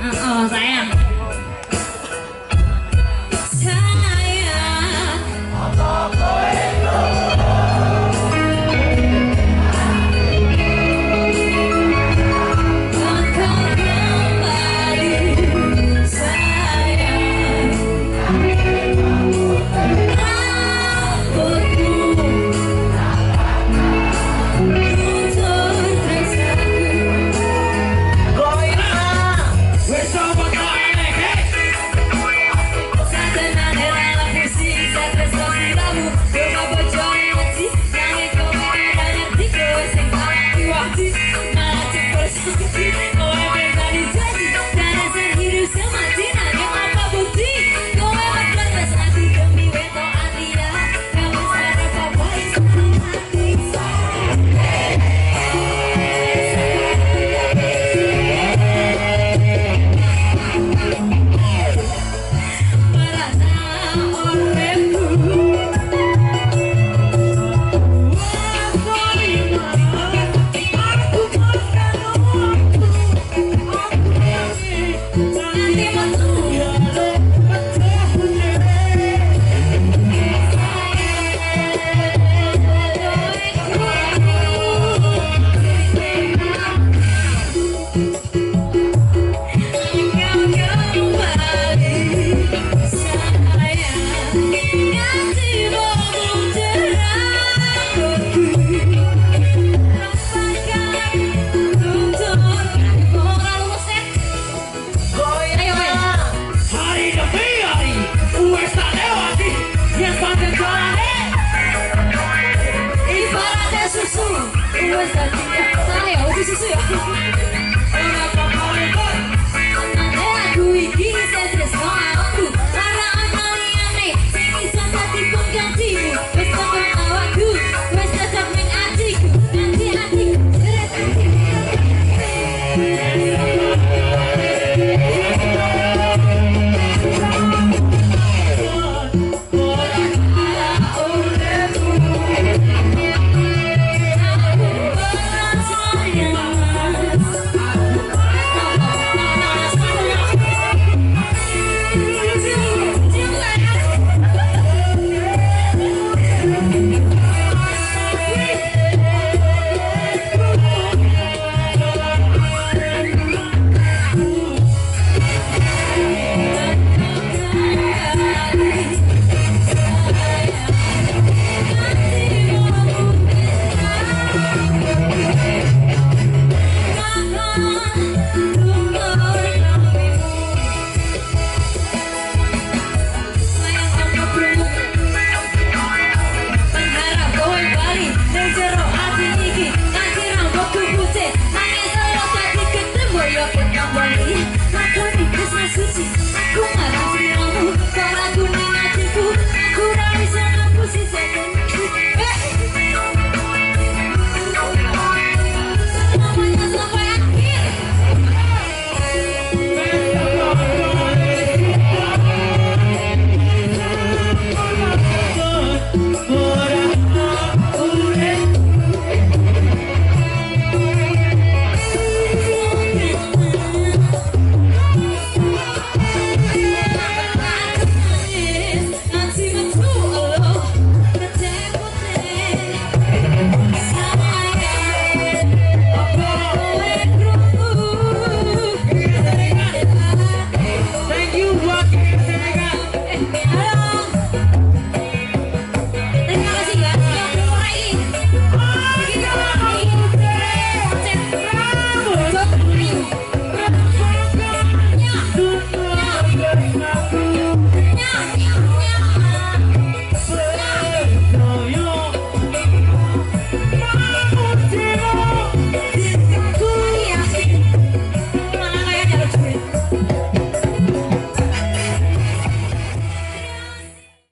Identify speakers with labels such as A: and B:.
A: 嗯嗯，咋样？es. Thank you. 바람에 이 바람의 수수 우에서 니가 나의 어디 수수야